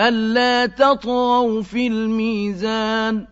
أَلَّا تَطْغَوْا فِي الْمِيزَانِ